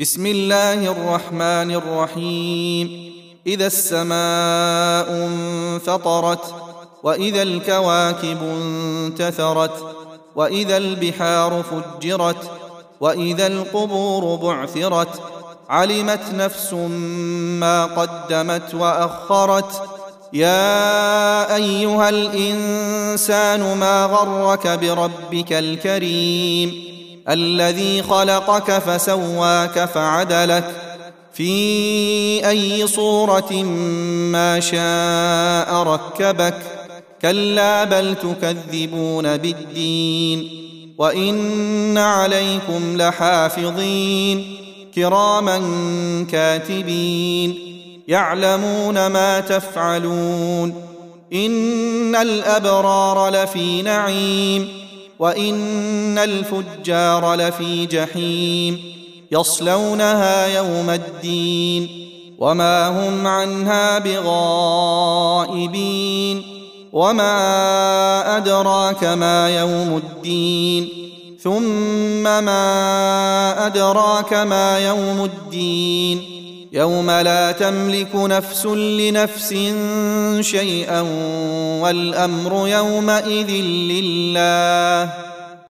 بسم الله الرحمن الرحيم. إذا السماء انفطرت وإذا الكواكب انتثرت وإذا البحار فجرت وإذا القبور بعثرت علمت نفس ما قدمت وأخرت. يا أيها الإنسان ما غرك بربك الكريم؟ الذي خلقك فسواك فعدلك في أي صورة ما شاء ركبك كلا بل تكذبون بالدين وإن عليكم لحافظين كراما كاتبين يعلمون ما تفعلون إن الأبرار لفي نعيم وان الفجار لفي جحيم يصلونها يوم الدين وما هم عنها بغائبين وما ادراك ما يوم الدين ثم ما ادراك ما يوم الدين يوم لا تملك نفس لنفس شيئا والأمر يومئذ لله.